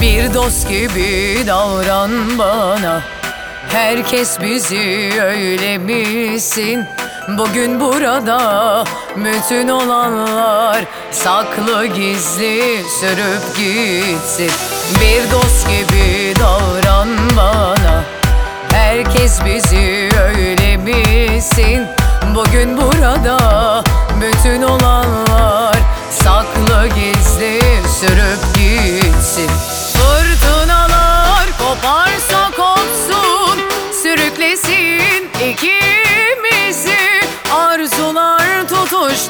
Bir dost gibi davran bana. Herkes bizi öyle bilsin. Bugün burada bütün olanlar Saklı gizli sürüp gitsin. Bir dost gibi davran bana. Herkes bizi öyle bilsin. Bugün burada bütün olanlar Saklı gizli sürüp gitsin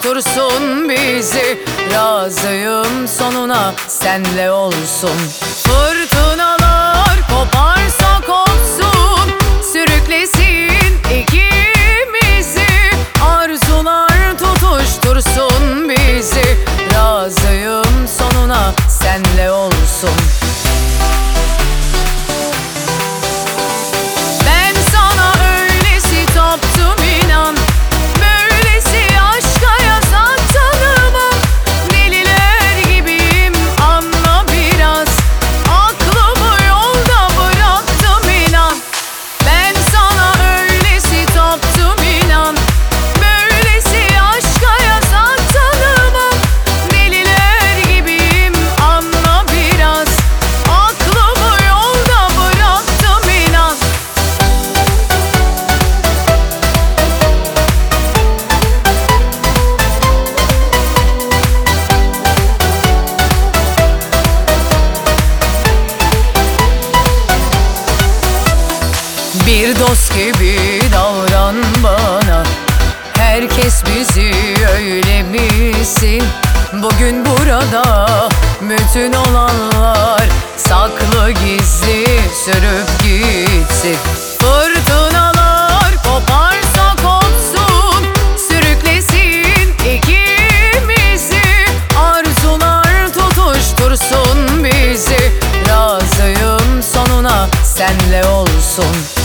tutuştursun bizi. Razıyım sonuna senle olsun. Fırtınalar koparsa Bir dost gibi davran bana. Herkes bizi öyle bilsin. Bugün burada bütün olanlar Saklı gizli sürüp gitsin. Fırtınalar koparsa kopsun Sürüklesin ikimizi. Arzular tutuştursun bizi. Razıyım sonuna senle olsun.